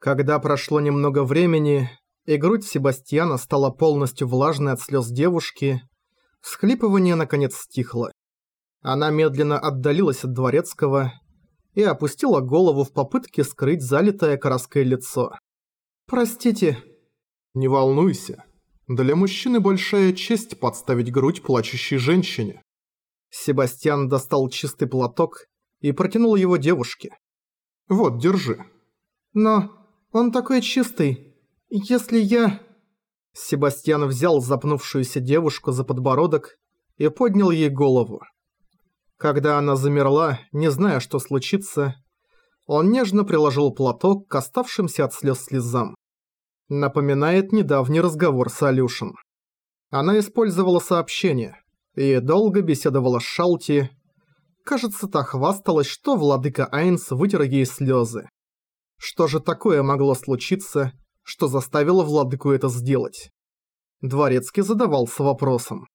Когда прошло немного времени, и грудь Себастьяна стала полностью влажной от слез девушки, всхлипывание наконец стихло. Она медленно отдалилась от дворецкого и опустила голову в попытке скрыть залитое краской лицо. «Простите». «Не волнуйся. Для мужчины большая честь подставить грудь плачущей женщине». Себастьян достал чистый платок и протянул его девушке. «Вот, держи». «Но он такой чистый. Если я...» Себастьян взял запнувшуюся девушку за подбородок и поднял ей голову. Когда она замерла, не зная, что случится, он нежно приложил платок к оставшимся от слез слезам. Напоминает недавний разговор с Алюшин. Она использовала сообщение и долго беседовала с Шалти. Кажется, та хвасталась, что владыка Айнс вытер ей слезы. Что же такое могло случиться, что заставило владыку это сделать? Дворецкий задавался вопросом.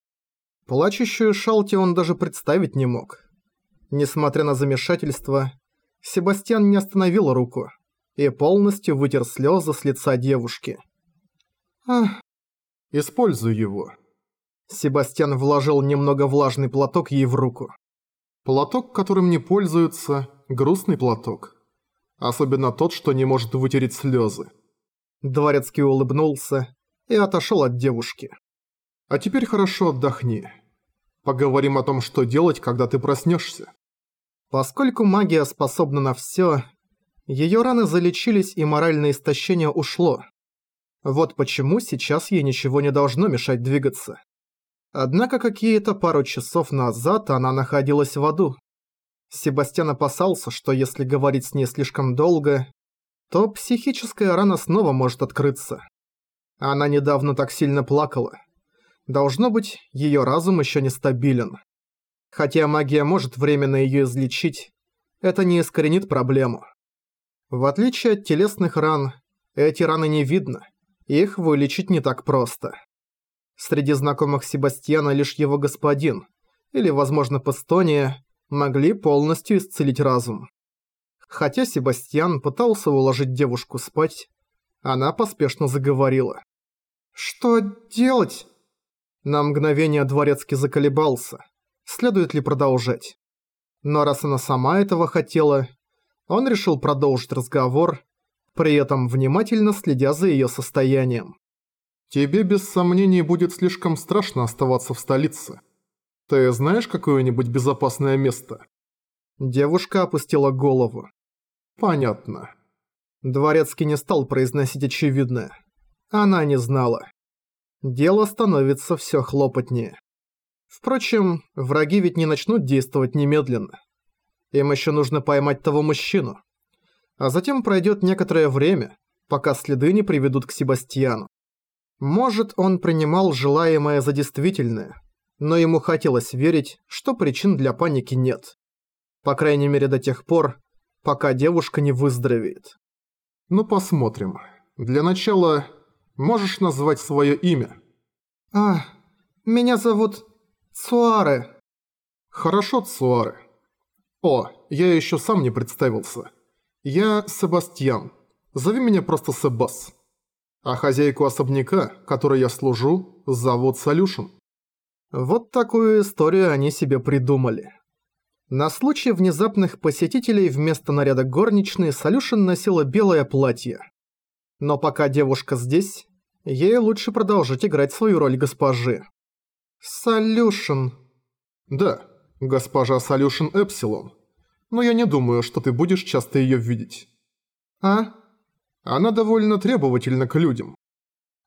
Плачущую Шалти он даже представить не мог. Несмотря на замешательство, Себастьян не остановил руку и полностью вытер слезы с лица девушки. «Ах, используй его». Себастьян вложил немного влажный платок ей в руку. Платок, которым не пользуются, грустный платок. Особенно тот, что не может вытереть слезы. Дворецкий улыбнулся и отошел от девушки. А теперь хорошо отдохни. Поговорим о том, что делать, когда ты проснешься. Поскольку магия способна на все, ее раны залечились и моральное истощение ушло. Вот почему сейчас ей ничего не должно мешать двигаться. Однако какие-то пару часов назад она находилась в аду. Себастьян опасался, что если говорить с ней слишком долго, то психическая рана снова может открыться. Она недавно так сильно плакала. Должно быть, ее разум еще не стабилен. Хотя магия может временно ее излечить, это не искоренит проблему. В отличие от телесных ран, эти раны не видно, их вылечить не так просто. Среди знакомых Себастьяна лишь его господин, или, возможно, Пестония, могли полностью исцелить разум. Хотя Себастьян пытался уложить девушку спать, она поспешно заговорила. «Что делать?» На мгновение Дворецкий заколебался, следует ли продолжать. Но раз она сама этого хотела, он решил продолжить разговор, при этом внимательно следя за ее состоянием. «Тебе без сомнений будет слишком страшно оставаться в столице. Ты знаешь какое-нибудь безопасное место?» Девушка опустила голову. «Понятно». Дворецкий не стал произносить очевидное. Она не знала дело становится все хлопотнее. Впрочем, враги ведь не начнут действовать немедленно. Им еще нужно поймать того мужчину. А затем пройдет некоторое время, пока следы не приведут к Себастьяну. Может, он принимал желаемое за действительное, но ему хотелось верить, что причин для паники нет. По крайней мере до тех пор, пока девушка не выздоровеет. Ну посмотрим. Для начала Можешь назвать свое имя?» «А, меня зовут Цуаре». «Хорошо, Цуаре. О, я еще сам не представился. Я Себастьян. Зови меня просто Себас. А хозяйку особняка, которой я служу, зовут Солюшин». Вот такую историю они себе придумали. На случай внезапных посетителей вместо наряда горничной Солюшин носила белое платье. Но пока девушка здесь, ей лучше продолжить играть свою роль госпожи. Солюшен. Да, госпожа Солюшен Эпсилон. Но я не думаю, что ты будешь часто её видеть. А? Она довольно требовательна к людям.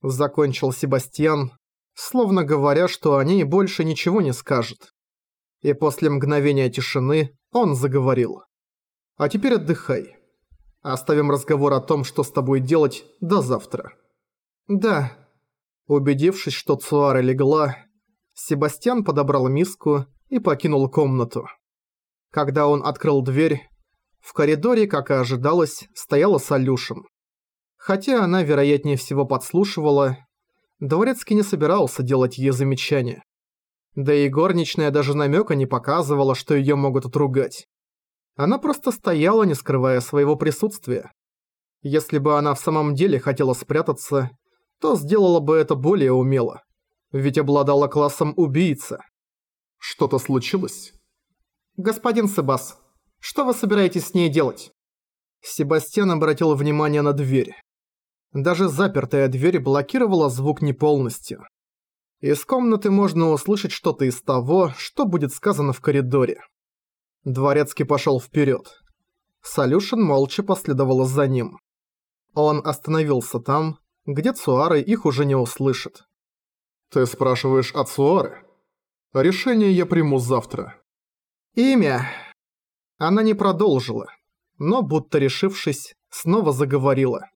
Закончил Себастьян, словно говоря, что о ней больше ничего не скажет. И после мгновения тишины он заговорил. А теперь отдыхай. Оставим разговор о том, что с тобой делать, до завтра». «Да». Убедившись, что Цуара легла, Себастьян подобрал миску и покинул комнату. Когда он открыл дверь, в коридоре, как и ожидалось, стояла Солюшин. Хотя она, вероятнее всего, подслушивала, Дворецкий не собирался делать ей замечания. Да и горничная даже намека не показывала, что ее могут отругать. Она просто стояла, не скрывая своего присутствия. Если бы она в самом деле хотела спрятаться, то сделала бы это более умело. Ведь обладала классом убийца. Что-то случилось? Господин Себас, что вы собираетесь с ней делать? Себастьян обратил внимание на дверь. Даже запертая дверь блокировала звук не полностью. Из комнаты можно услышать что-то из того, что будет сказано в коридоре. Дворецкий пошел вперед. Солюшен молча последовала за ним. Он остановился там, где Цуары их уже не услышит. «Ты спрашиваешь о Цуары? Решение я приму завтра». «Имя...» Она не продолжила, но, будто решившись, снова заговорила.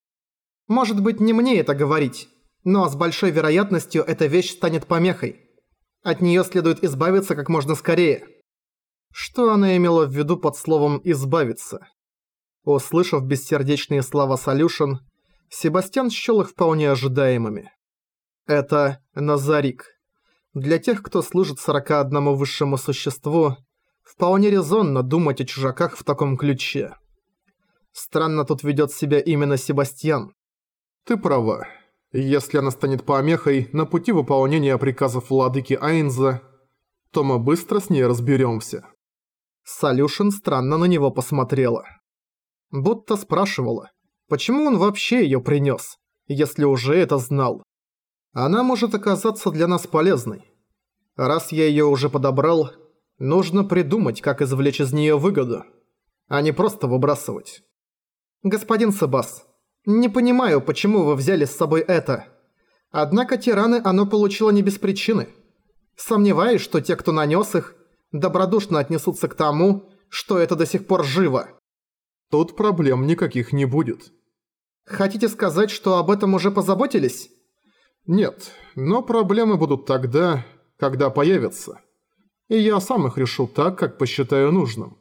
«Может быть, не мне это говорить, но с большой вероятностью эта вещь станет помехой. От неё следует избавиться как можно скорее». Что она имела в виду под словом «избавиться»? Услышав бессердечные слова Солюшен, Себастьян счёл их вполне ожидаемыми. Это Назарик. Для тех, кто служит 41 высшему существу, вполне резонно думать о чужаках в таком ключе. Странно тут ведёт себя именно Себастьян. Ты права. Если она станет помехой на пути выполнения приказов владыки Айнза, то мы быстро с ней разберёмся. Солюшен странно на него посмотрела. Будто спрашивала, почему он вообще её принёс, если уже это знал. Она может оказаться для нас полезной. Раз я её уже подобрал, нужно придумать, как извлечь из неё выгоду, а не просто выбрасывать. «Господин Себас, не понимаю, почему вы взяли с собой это. Однако тираны оно получило не без причины. Сомневаюсь, что те, кто нанёс их, добродушно отнесутся к тому, что это до сих пор живо. Тут проблем никаких не будет. Хотите сказать, что об этом уже позаботились? Нет, но проблемы будут тогда, когда появятся. И я сам их решу так, как посчитаю нужным.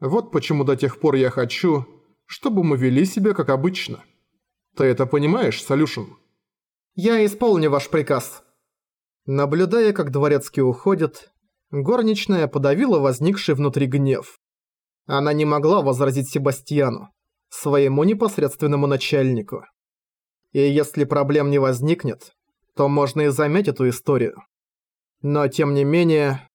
Вот почему до тех пор я хочу, чтобы мы вели себя как обычно. Ты это понимаешь, Солюшен? Я исполню ваш приказ. Наблюдая, как дворецкий уходит, Горничная подавила возникший внутри гнев. Она не могла возразить Себастьяну, своему непосредственному начальнику. И если проблем не возникнет, то можно и замять эту историю. Но тем не менее...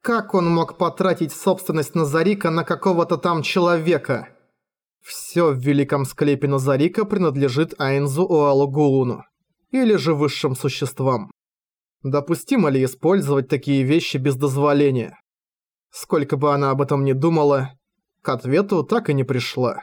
Как он мог потратить собственность Назарика на какого-то там человека? Всё в великом склепе Назарика принадлежит Айнзу Уалугулуну, или же высшим существам. Допустимо ли использовать такие вещи без дозволения? Сколько бы она об этом ни думала, к ответу так и не пришла.